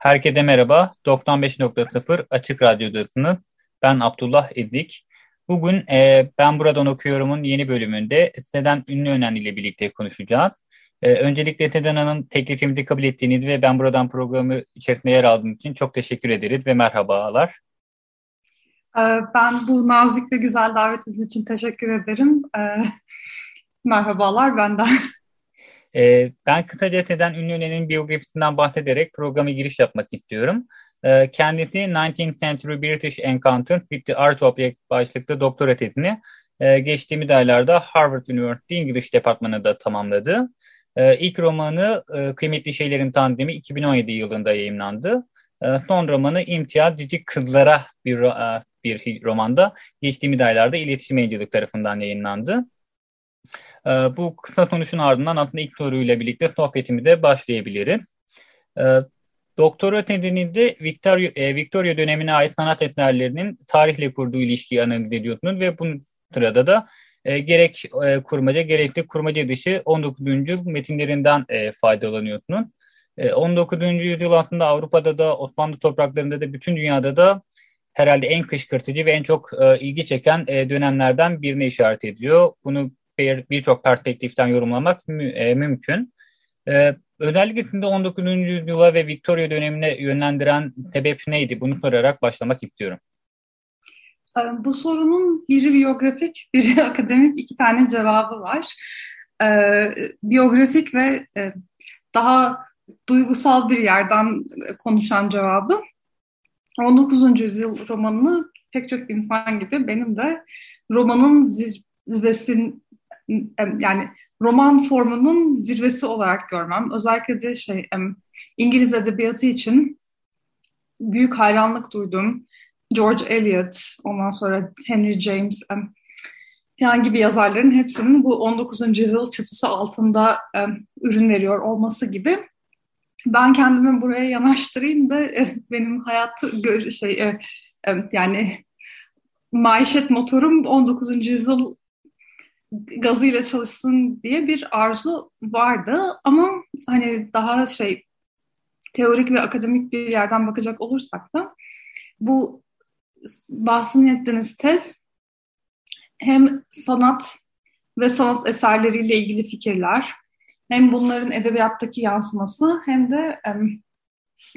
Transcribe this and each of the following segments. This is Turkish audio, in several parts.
Herkese merhaba. 95.0 Açık Radyo'dasınız. Ben Abdullah Ezik. Bugün e, Ben Buradan Okuyorum'un yeni bölümünde Sedan Ünlü Önen ile birlikte konuşacağız. E, öncelikle Sedan Hanım teklifimizi kabul ettiğiniz ve Ben Buradan programı içerisinde yer aldığınız için çok teşekkür ederiz ve merhabalar. E, ben bu nazik ve güzel davetiniz için teşekkür ederim. E, merhabalar benden. E, ben kısaca Sedan Ünlü'nün biyografisinden bahsederek programa giriş yapmak istiyorum. E, kendisi 19th Century British Encounters with the Art Object başlıklı doktora tezini e, geçtiğimiz aylarda Harvard University İngiliz Departmanı'nda tamamladı. E, ilk romanı e, Kıymetli Şeylerin Tandemi 2017 yılında yayınlandı. E, son romanı İmtiyaz Cici Kızlara bir, e, bir romanda geçtiğimiz aylarda iletişim yayıncılık tarafından yayınlandı. E, bu kısa sonuçun ardından aslında ilk soruyla birlikte sohbetimize başlayabiliriz. E, doktora tezinizi Victoria, e, Victoria dönemine ait sanat eserlerinin tarihle kurduğu ilişkiyi analiz ediyorsunuz ve bunun sırada da e, gerek e, kurmaca gerekli kurmaca dışı 19. metinlerinden faydalanıyorsunuz. E, 19. yüzyıl aslında Avrupa'da da Osmanlı topraklarında da bütün dünyada da herhalde en kışkırtıcı ve en çok ilgi çeken dönemlerden birine işaret ediyor. Bunu birçok bir perspektiften yorumlamak mü, e, mümkün. E, özellikle sizi 19. yüzyıla ve Victoria dönemine yönlendiren sebep neydi? Bunu sorarak başlamak istiyorum. E, bu sorunun biri biyografik, biri akademik iki tane cevabı var. E, biyografik ve e, daha duygusal bir yerden konuşan cevabı. 19. yüzyıl romanını pek çok insan gibi benim de romanın zirvesin yani roman formunun zirvesi olarak görmem. Özellikle de şey İngiliz edebiyatı için büyük hayranlık duydum. George Eliot, ondan sonra Henry James falan gibi yazarların hepsinin bu 19. yüzyıl çatısı altında ürün veriyor olması gibi. Ben kendimi buraya yanaştırayım da benim hayatı şey yani maişet motorum 19. yüzyıl gazıyla çalışsın diye bir arzu vardı. Ama hani daha şey teorik ve akademik bir yerden bakacak olursak da bu bahsini ettiğiniz tez hem sanat ve sanat eserleriyle ilgili fikirler hem bunların edebiyattaki yansıması hem de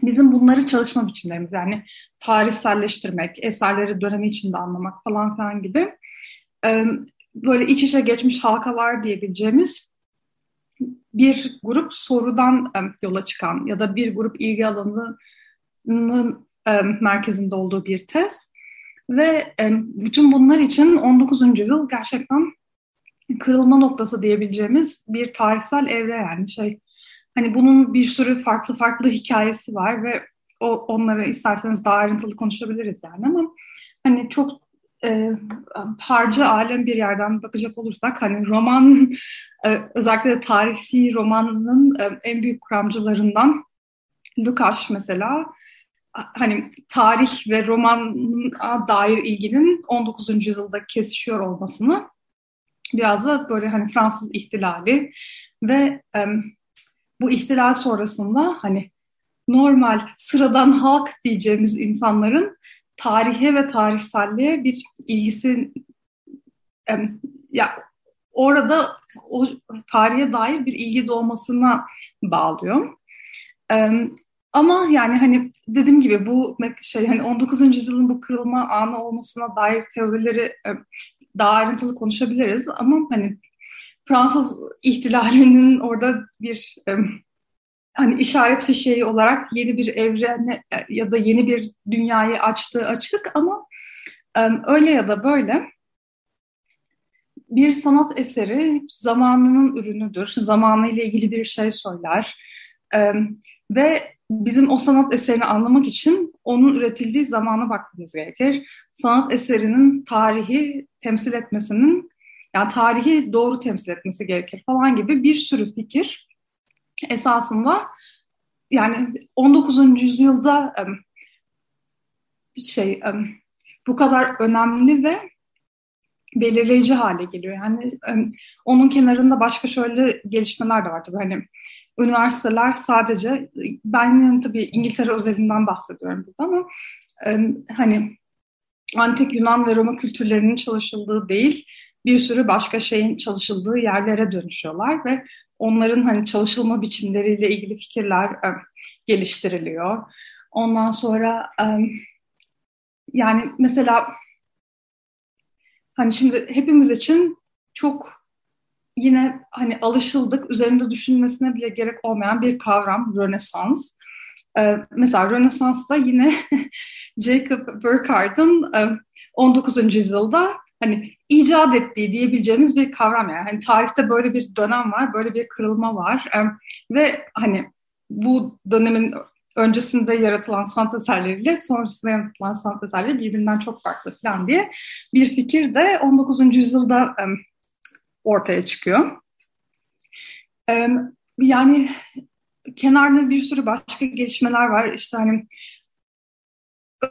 bizim bunları çalışma biçimlerimiz yani tarihselleştirmek, eserleri dönemi içinde anlamak falan filan gibi böyle iç içe geçmiş halkalar diyebileceğimiz bir grup sorudan yola çıkan ya da bir grup ilgi alanının merkezinde olduğu bir tez. Ve bütün bunlar için 19. yüzyıl gerçekten kırılma noktası diyebileceğimiz bir tarihsel evre yani şey. Hani bunun bir sürü farklı farklı hikayesi var ve o, onları isterseniz daha ayrıntılı konuşabiliriz yani ama hani çok e, harcı alem bir yerden bakacak olursak hani roman e, özellikle tarihi romanın e, en büyük kuramcılarından Lukács mesela hani tarih ve romana dair ilginin 19. yüzyılda kesişiyor olmasını biraz da böyle hani Fransız ihtilali ve e, bu ihtilal sonrasında hani normal sıradan halk diyeceğimiz insanların tarihe ve tarihselliğe bir ilgisi ya orada o tarihe dair bir ilgi doğmasına bağlıyor. Ama yani hani dediğim gibi bu şey hani 19. yüzyılın bu kırılma anı olmasına dair teorileri daha ayrıntılı konuşabiliriz ama hani Fransız ihtilalinin orada bir hani işaret fişeği olarak yeni bir evrene ya da yeni bir dünyayı açtığı açık ama öyle ya da böyle bir sanat eseri zamanının ürünüdür. Zamanıyla ilgili bir şey söyler. E, ve bizim o sanat eserini anlamak için onun üretildiği zamana bakmamız gerekir. Sanat eserinin tarihi temsil etmesinin, yani tarihi doğru temsil etmesi gerekir falan gibi bir sürü fikir esasında yani 19. yüzyılda şey bu kadar önemli ve belirleyici hale geliyor. Yani onun kenarında başka şöyle gelişmeler de var tabii. Hani üniversiteler sadece ben tabii İngiltere özelinden bahsediyorum burada ama hani antik Yunan ve Roma kültürlerinin çalışıldığı değil bir sürü başka şeyin çalışıldığı yerlere dönüşüyorlar ve onların hani çalışılma biçimleriyle ilgili fikirler e, geliştiriliyor. Ondan sonra e, yani mesela hani şimdi hepimiz için çok yine hani alışıldık, üzerinde düşünmesine bile gerek olmayan bir kavram Rönesans. Ee, mesela Rönesans'ta yine Jacob Burckhardt'ın e, 19. yüzyılda hani icat ettiği diyebileceğimiz bir kavram yani. Hani tarihte böyle bir dönem var, böyle bir kırılma var ve hani bu dönemin öncesinde yaratılan sanat eserleriyle sonrasında yaratılan sanat eserleri birbirinden çok farklı falan diye bir fikir de 19. yüzyılda ortaya çıkıyor. Yani kenarda bir sürü başka gelişmeler var. İşte hani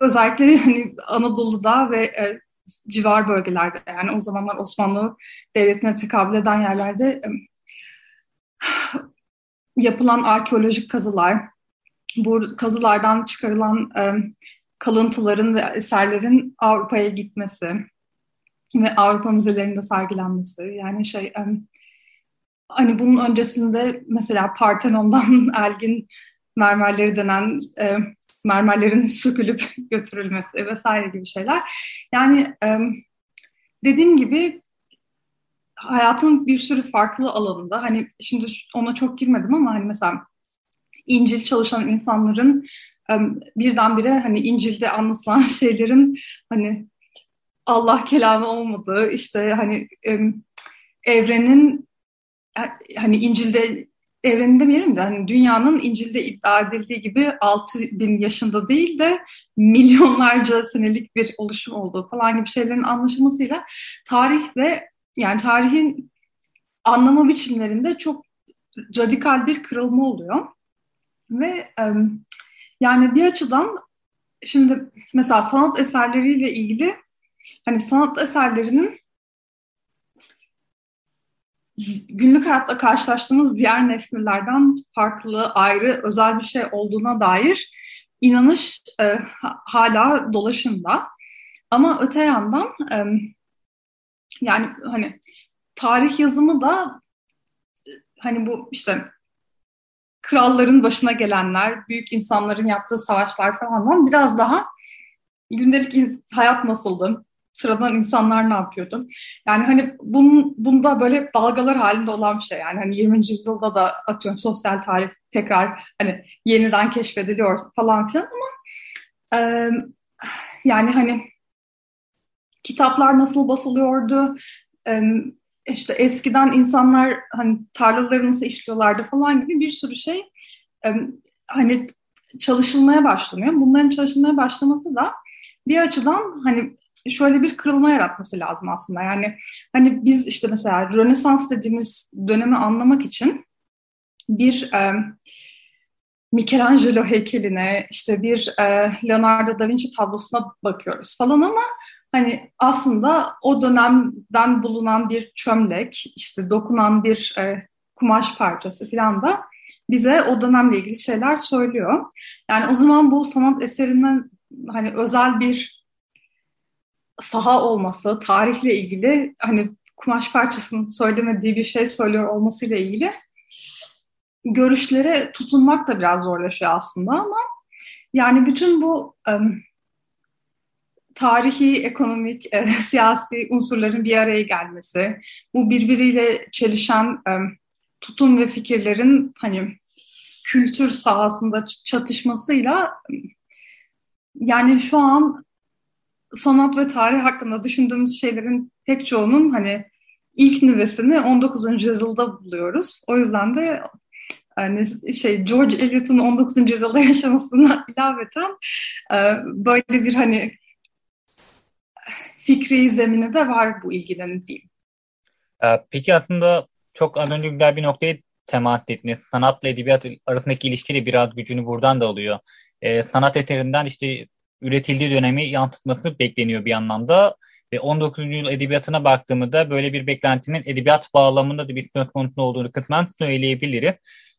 özellikle hani Anadolu'da ve e, civar bölgelerde yani o zamanlar Osmanlı Devleti'ne tekabül eden yerlerde yapılan arkeolojik kazılar, bu kazılardan çıkarılan kalıntıların ve eserlerin Avrupa'ya gitmesi ve Avrupa müzelerinde sergilenmesi. Yani şey hani bunun öncesinde mesela Partenon'dan Elgin mermerleri denen mermerlerin sökülüp götürülmesi vesaire gibi şeyler. Yani e, dediğim gibi hayatın bir sürü farklı alanında hani şimdi ona çok girmedim ama hani mesela İncil çalışan insanların birdenbire hani İncil'de anlatılan şeylerin hani Allah kelamı olmadığı işte hani evrenin hani İncil'de evrenin demeyelim de hani dünyanın İncil'de iddia edildiği gibi 6000 yaşında değil de milyonlarca senelik bir oluşum olduğu falan gibi şeylerin anlaşılmasıyla tarih ve yani tarihin anlama biçimlerinde çok radikal bir kırılma oluyor. Ve yani bir açıdan şimdi mesela sanat eserleriyle ilgili hani sanat eserlerinin günlük hayatta karşılaştığımız diğer nesnelerden farklı, ayrı, özel bir şey olduğuna dair inanış e, hala dolaşımda. Ama öte yandan e, yani hani tarih yazımı da hani bu işte kralların başına gelenler, büyük insanların yaptığı savaşlar falan biraz daha gündelik hayat nasıldı, sıradan insanlar ne yapıyordu? Yani hani bunun, bunda böyle dalgalar halinde olan bir şey. Yani hani 20. yüzyılda da atıyorum sosyal tarih tekrar hani yeniden keşfediliyor falan filan ama e, yani hani kitaplar nasıl basılıyordu, e, işte eskiden insanlar hani tarlaları nasıl işliyorlardı falan gibi bir sürü şey e, hani çalışılmaya başlanıyor. Bunların çalışılmaya başlaması da bir açıdan hani şöyle bir kırılma yaratması lazım aslında. Yani hani biz işte mesela Rönesans dediğimiz dönemi anlamak için bir e, Michelangelo heykeline, işte bir e, Leonardo da Vinci tablosuna bakıyoruz falan ama hani aslında o dönemden bulunan bir çömlek, işte dokunan bir e, kumaş parçası falan da bize o dönemle ilgili şeyler söylüyor. Yani o zaman bu sanat eserinden hani özel bir saha olması, tarihle ilgili hani kumaş parçasının söylemediği bir şey söylüyor olmasıyla ilgili görüşlere tutunmak da biraz zorlaşıyor aslında ama yani bütün bu um, tarihi, ekonomik, e, siyasi unsurların bir araya gelmesi, bu birbiriyle çelişen e, tutum ve fikirlerin hani kültür sahasında çatışmasıyla yani şu an sanat ve tarih hakkında düşündüğümüz şeylerin pek çoğunun hani ilk nüvesini 19. yüzyılda buluyoruz. O yüzden de yani şey George Eliot'un 19. yüzyılda yaşamasına ilaveten e, böyle bir hani fikri zemini de var bu ilginin diyeyim. E, peki aslında çok az önce güzel bir noktayı temas ettiniz. Sanatla edebiyat arasındaki ilişki de biraz gücünü buradan da alıyor. Ee, sanat eserinden işte üretildiği dönemi yansıtması bekleniyor bir anlamda. Ve 19. yüzyıl edebiyatına baktığımda böyle bir beklentinin edebiyat bağlamında da bir söz konusu olduğunu kısmen söyleyebiliriz.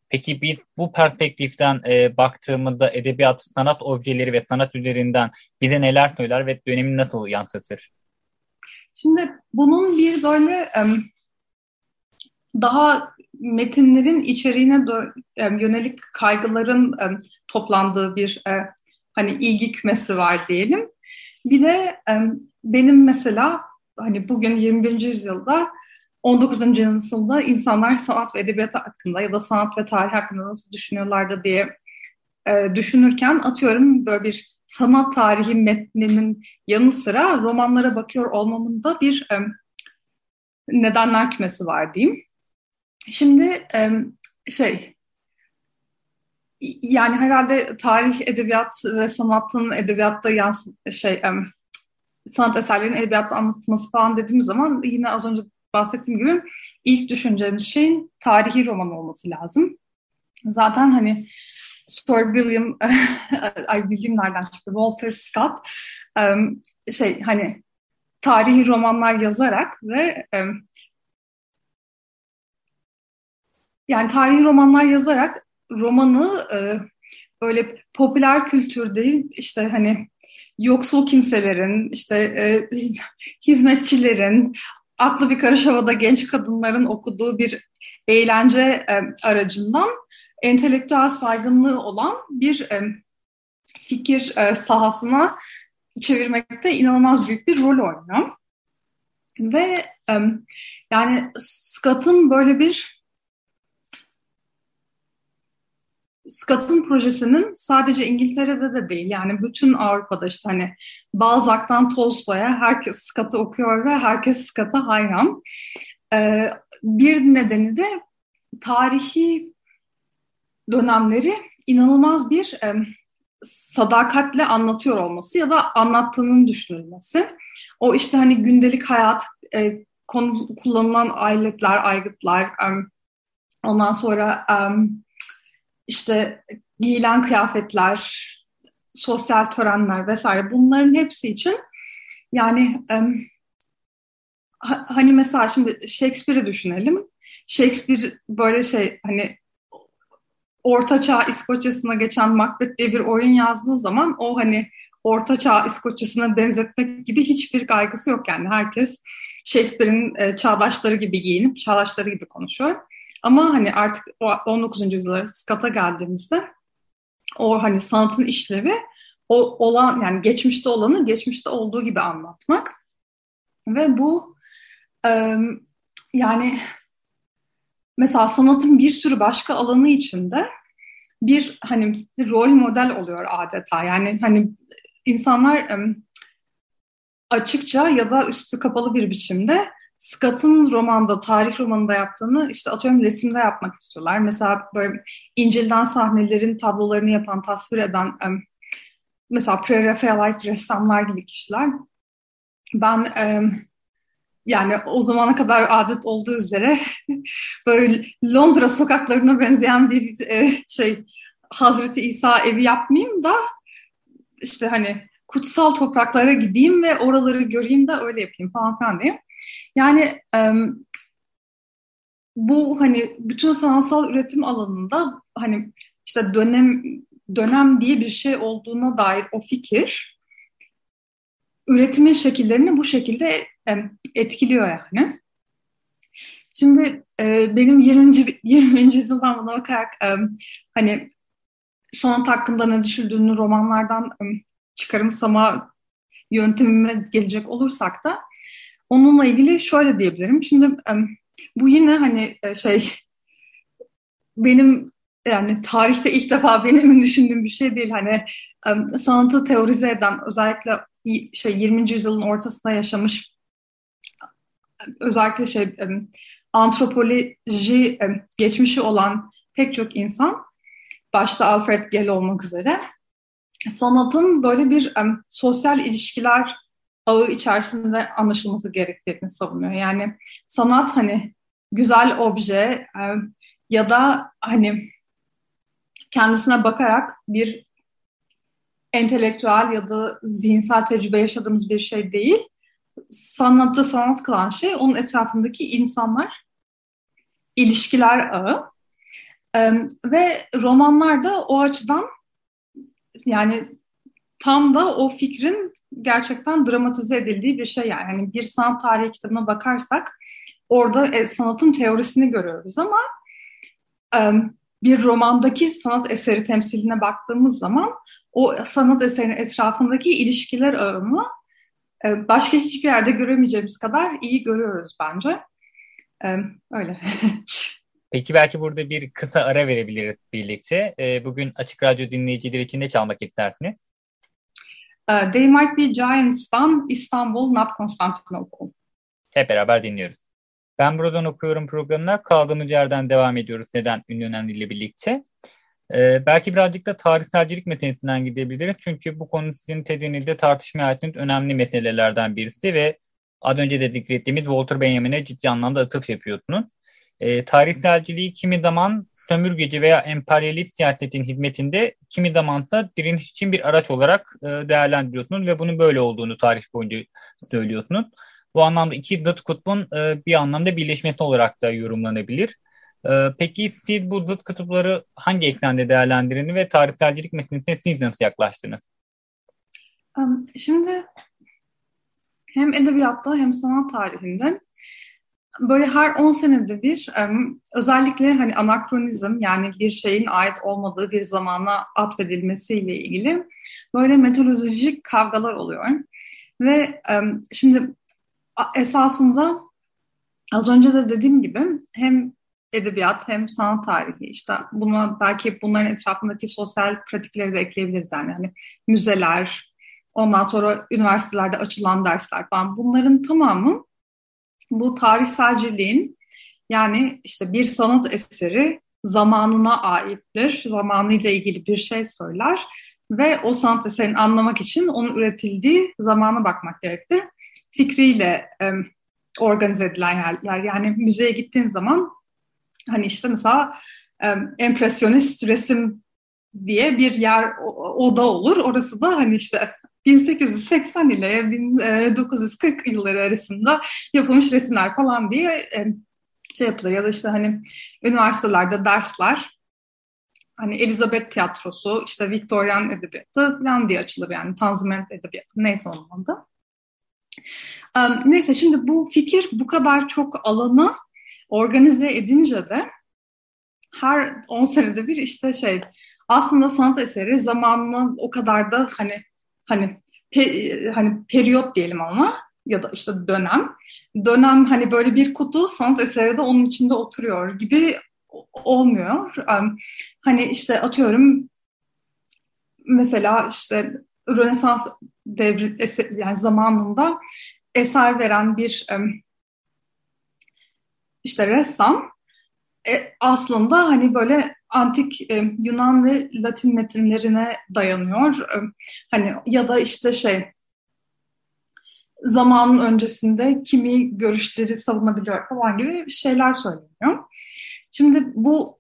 Peki biz bu perspektiften e, baktığımızda edebiyat, sanat objeleri ve sanat üzerinden bize neler söyler ve dönemi nasıl yansıtır? Şimdi bunun bir böyle daha metinlerin içeriğine yönelik kaygıların toplandığı bir uh, hani ilgi kümesi var diyelim. Bir de benim mesela hani bugün 21. yüzyılda 19. yüzyılda insanlar sanat ve edebiyat hakkında ya da sanat ve tarih hakkında nasıl düşünüyorlardı diye e, düşünürken atıyorum böyle bir sanat tarihi metninin yanı sıra romanlara bakıyor olmamın da bir nedenler kümesi var diyeyim. Şimdi şey yani herhalde tarih, edebiyat ve sanatın edebiyatta yans şey sanat eserlerinin edebiyatta anlatılması falan dediğimiz zaman yine az önce bahsettiğim gibi ilk düşüneceğimiz şeyin tarihi roman olması lazım. Zaten hani Sir William, ay William nereden çıktı? Walter Scott şey hani tarihi romanlar yazarak ve yani tarihi romanlar yazarak romanı e, böyle popüler kültürde işte hani yoksul kimselerin, işte e, hizmetçilerin, aklı bir karış havada genç kadınların okuduğu bir eğlence e, aracından entelektüel saygınlığı olan bir e, fikir e, sahasına çevirmekte inanılmaz büyük bir rol oynuyor. Ve e, yani Scott'ın böyle bir Scott'ın projesinin sadece İngiltere'de de değil yani bütün Avrupa'da işte hani Balzac'tan Tolstoy'a herkes Scott'ı okuyor ve herkes Scott'a hayran. Ee, bir nedeni de tarihi dönemleri inanılmaz bir e, sadakatle anlatıyor olması ya da anlattığının düşünülmesi. O işte hani gündelik hayat, e, konu, kullanılan aletler, aygıtlar, e, ondan sonra e, işte giyilen kıyafetler, sosyal törenler vesaire bunların hepsi için yani hani mesela şimdi Shakespeare'i düşünelim. Shakespeare böyle şey hani Orta Çağ İskoçya'sına geçen Macbeth diye bir oyun yazdığı zaman o hani Orta Çağ İskoçya'sına benzetmek gibi hiçbir kaygısı yok yani. Herkes Shakespeare'in e, çağdaşları gibi giyinip çağdaşları gibi konuşuyor. Ama hani artık 19. yüzyılda Scott'a geldiğimizde o hani sanatın işlevi o olan yani geçmişte olanı geçmişte olduğu gibi anlatmak. Ve bu yani mesela sanatın bir sürü başka alanı içinde bir hani bir rol model oluyor adeta. Yani hani insanlar açıkça ya da üstü kapalı bir biçimde Scott'ın romanda, tarih romanında yaptığını işte atıyorum resimde yapmak istiyorlar. Mesela böyle İncil'den sahnelerin tablolarını yapan, tasvir eden mesela pre-Raphaelite ressamlar gibi kişiler. Ben yani o zamana kadar adet olduğu üzere böyle Londra sokaklarına benzeyen bir e, şey Hazreti İsa evi yapmayayım da işte hani kutsal topraklara gideyim ve oraları göreyim de öyle yapayım falan filan diyeyim. Yani bu hani bütün sanatsal üretim alanında hani işte dönem dönem diye bir şey olduğuna dair o fikir üretimin şekillerini bu şekilde etkiliyor yani. Şimdi e, benim 20. 20. yüzyıldan buna bakarak e, hani sanat hakkında ne düşündüğünü romanlardan e, çıkarımsama yöntemime gelecek olursak da Onunla ilgili şöyle diyebilirim. Şimdi bu yine hani e, şey benim yani tarihte ilk defa benim düşündüğüm bir şey değil. Hani sanatı teorize eden özellikle şey 20. yüzyılın ortasında yaşamış özellikle şey antropoloji geçmişi olan pek çok insan başta Alfred Gell olmak üzere sanatın böyle bir sosyal ilişkiler ağı içerisinde anlaşılması gerektiğini savunuyor. Yani sanat hani güzel obje ya da hani kendisine bakarak bir entelektüel ya da zihinsel tecrübe yaşadığımız bir şey değil. Sanatı sanat kılan şey onun etrafındaki insanlar, ilişkiler ağı. ve romanlar da o açıdan yani tam da o fikrin gerçekten dramatize edildiği bir şey yani. yani bir sanat tarihi kitabına bakarsak orada e, sanatın teorisini görüyoruz ama e, bir romandaki sanat eseri temsiline baktığımız zaman o sanat eserinin etrafındaki ilişkiler ağını e, başka hiçbir yerde göremeyeceğimiz kadar iyi görüyoruz bence. E, öyle. Peki belki burada bir kısa ara verebiliriz birlikte. E, bugün Açık Radyo dinleyicileri için ne çalmak istersiniz? Uh, They Might Be Giants'tan İstanbul Not Constantinople. Hep beraber dinliyoruz. Ben buradan okuyorum programına. Kaldığımız yerden devam ediyoruz. Neden ünlü önemliyle birlikte. Ee, belki birazcık da tarihselcilik meselesinden gidebiliriz. Çünkü bu konu sizin tedinizde tartışmaya ait önemli meselelerden birisi ve az önce de zikrettiğimiz Walter Benjamin'e ciddi anlamda atıf yapıyorsunuz. E, tarihselciliği kimi zaman sömürgeci veya emperyalist siyasetin hizmetinde, kimi zaman da direniş için bir araç olarak e, değerlendiriyorsunuz ve bunun böyle olduğunu tarih boyunca söylüyorsunuz. Bu anlamda iki zıt kutbun e, bir anlamda birleşmesi olarak da yorumlanabilir. E, peki siz bu zıt kutupları hangi eksende değerlendirini ve tarihselcilik meselesine siz nasıl yaklaştınız? Şimdi hem edebiyatta hem sanat tarihinde böyle her 10 senede bir özellikle hani anakronizm yani bir şeyin ait olmadığı bir zamana atfedilmesiyle ilgili böyle metodolojik kavgalar oluyor. Ve şimdi esasında az önce de dediğim gibi hem edebiyat hem sanat tarihi işte buna belki bunların etrafındaki sosyal pratikleri de ekleyebiliriz yani hani müzeler ondan sonra üniversitelerde açılan dersler falan bunların tamamı bu tarihselciliğin yani işte bir sanat eseri zamanına aittir, zamanıyla ilgili bir şey söyler ve o sanat eserini anlamak için onun üretildiği zamana bakmak gerektir. Fikriyle e, organize edilen yerler. Yani müzeye gittiğin zaman hani işte mesela e, empresyonist resim diye bir yer oda olur. Orası da hani işte 1880 ile 1940 yılları arasında yapılmış resimler falan diye e, şey yapılır ya da işte hani üniversitelerde dersler hani Elizabeth tiyatrosu, işte Victorian edebiyatı falan diye açılır yani Tanzimat edebiyatı neyse onun adı. Neyse şimdi bu fikir bu kadar çok alanı organize edince de her 10 senede bir işte şey aslında sanat eseri zamanını o kadar da hani hani pe, hani periyot diyelim ama ya da işte dönem. Dönem hani böyle bir kutu sanat eseri de onun içinde oturuyor gibi olmuyor. Hani işte atıyorum mesela işte Rönesans devri yani zamanında eser veren bir işte ressam e, aslında hani böyle antik e, Yunan ve Latin metinlerine dayanıyor. E, hani ya da işte şey zamanın öncesinde kimi görüşleri savunabiliyor falan gibi şeyler söyleniyor. Şimdi bu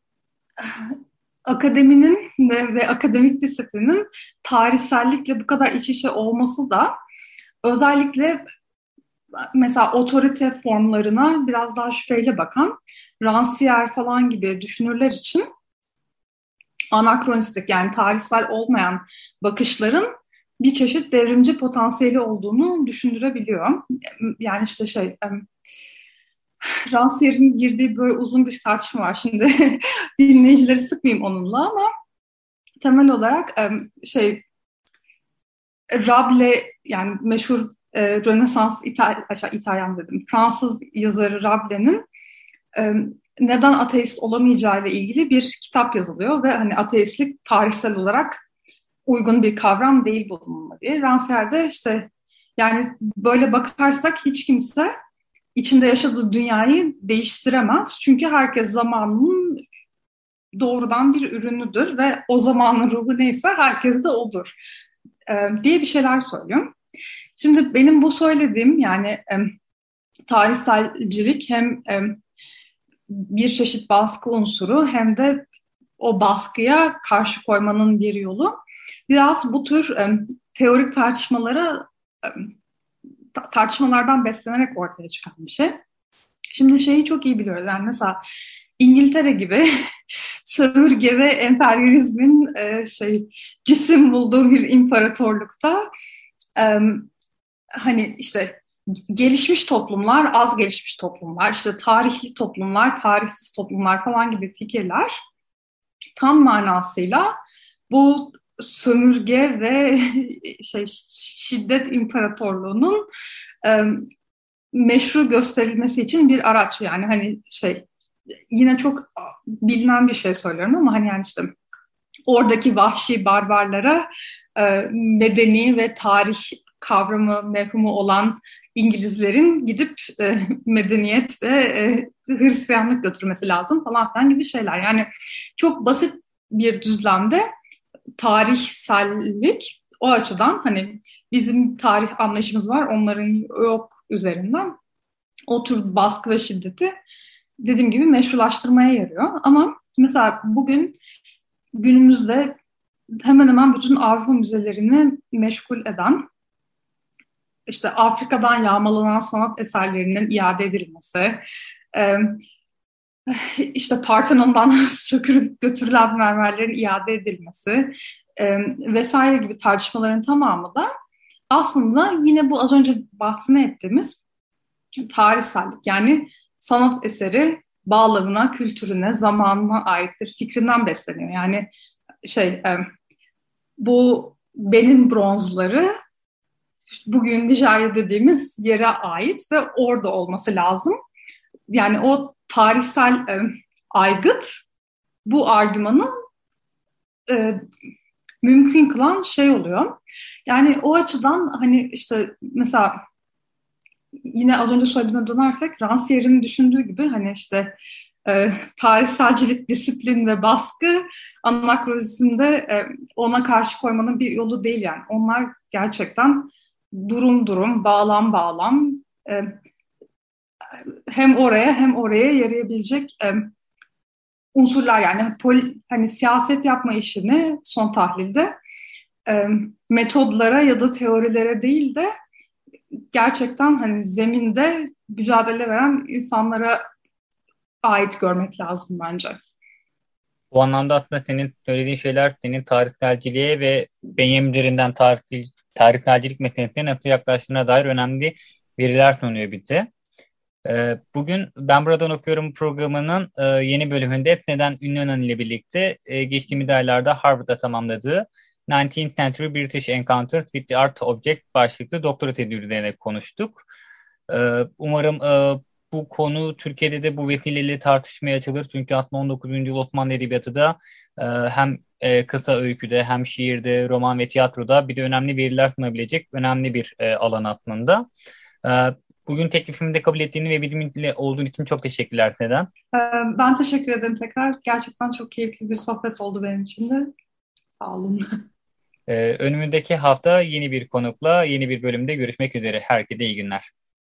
akademinin de ve akademik disiplinin tarihsellikle bu kadar iç içe olması da özellikle mesela otorite formlarına biraz daha şüpheyle bakan Rancière falan gibi düşünürler için anakronistik yani tarihsel olmayan bakışların bir çeşit devrimci potansiyeli olduğunu düşündürebiliyor. Yani işte şey Rancière'in girdiği böyle uzun bir tartışma var şimdi dinleyicileri sıkmayayım onunla ama temel olarak şey Rable yani meşhur e, Rönesans İtal İtalyan dedim Fransız yazarı Rabelaise'nin neden ateist olamayacağı ile ilgili bir kitap yazılıyor ve hani ateistlik tarihsel olarak uygun bir kavram değil bununla diye. Rancière'de işte yani böyle bakarsak hiç kimse içinde yaşadığı dünyayı değiştiremez. Çünkü herkes zamanının doğrudan bir ürünüdür ve o zamanın ruhu neyse herkes de odur e, diye bir şeyler söylüyor. Şimdi benim bu söylediğim yani e, tarihselcilik hem e, bir çeşit baskı unsuru hem de o baskıya karşı koymanın bir yolu. Biraz bu tür teorik tartışmalara tartışmalardan beslenerek ortaya çıkan bir şey. Şimdi şeyi çok iyi biliyoruz. Yani mesela İngiltere gibi sömürge ve emperyalizmin e, şey cisim bulduğu bir imparatorlukta e, hani işte gelişmiş toplumlar, az gelişmiş toplumlar, işte tarihli toplumlar, tarihsiz toplumlar falan gibi fikirler tam manasıyla bu sömürge ve şey şiddet imparatorluğunun e, meşru gösterilmesi için bir araç. Yani hani şey yine çok bilinen bir şey söylüyorum ama hani yani işte oradaki vahşi barbarlara e, medeni ve tarih kavramı mefhumu olan İngilizlerin gidip e, medeniyet ve e, Hristiyanlık götürmesi lazım falan filan gibi şeyler. Yani çok basit bir düzlemde tarihsellik o açıdan hani bizim tarih anlayışımız var onların yok üzerinden o tür baskı ve şiddeti dediğim gibi meşrulaştırmaya yarıyor. Ama mesela bugün günümüzde hemen hemen bütün Avrupa müzelerini meşgul eden işte Afrika'dan yağmalanan sanat eserlerinin iade edilmesi, işte Partenon'dan sökülüp götürülen mermerlerin iade edilmesi vesaire gibi tartışmaların tamamı da aslında yine bu az önce bahsini ettiğimiz tarihsellik yani sanat eseri bağlamına, kültürüne, zamanına aittir fikrinden besleniyor. Yani şey bu benim bronzları bugün Nijerya dediğimiz yere ait ve orada olması lazım. Yani o tarihsel e, aygıt bu argümanı e, mümkün kılan şey oluyor. Yani o açıdan hani işte mesela yine az önce söylediğime dönersek Rancière'in düşündüğü gibi hani işte e, tarihselcilik, disiplin ve baskı anakronizmde e, ona karşı koymanın bir yolu değil yani. Onlar gerçekten durum durum, bağlam bağlam e, hem oraya hem oraya yarayabilecek e, unsurlar yani poli, hani siyaset yapma işini son tahlilde e, metodlara ya da teorilere değil de gerçekten hani zeminde mücadele veren insanlara ait görmek lazım bence. Bu anlamda aslında senin söylediğin şeyler senin tarihselciliğe ve benyemlerinden tarih, tarihselcilik meselesine nasıl yaklaştığına dair önemli veriler sunuyor bize. Ee, bugün Ben Buradan Okuyorum programının e, yeni bölümünde Neden Ünlü ile birlikte e, geçtiğimiz aylarda Harvard'da tamamladığı 19th Century British Encounters with the Art Object başlıklı doktora tezi üzerine konuştuk. Ee, umarım e, bu konu Türkiye'de de bu vesileyle tartışmaya açılır. Çünkü aslında 19. yıl Osmanlı Edebiyatı da hem kısa öyküde hem şiirde, roman ve tiyatroda bir de önemli veriler sunabilecek önemli bir alan aslında. Bugün teklifimi de kabul ettiğini ve bizimle olduğun için çok teşekkürler Neden? Ee, ben teşekkür ederim tekrar. Gerçekten çok keyifli bir sohbet oldu benim için de. Sağ olun. Ee, önümüzdeki hafta yeni bir konukla, yeni bir bölümde görüşmek üzere. Herkese iyi günler.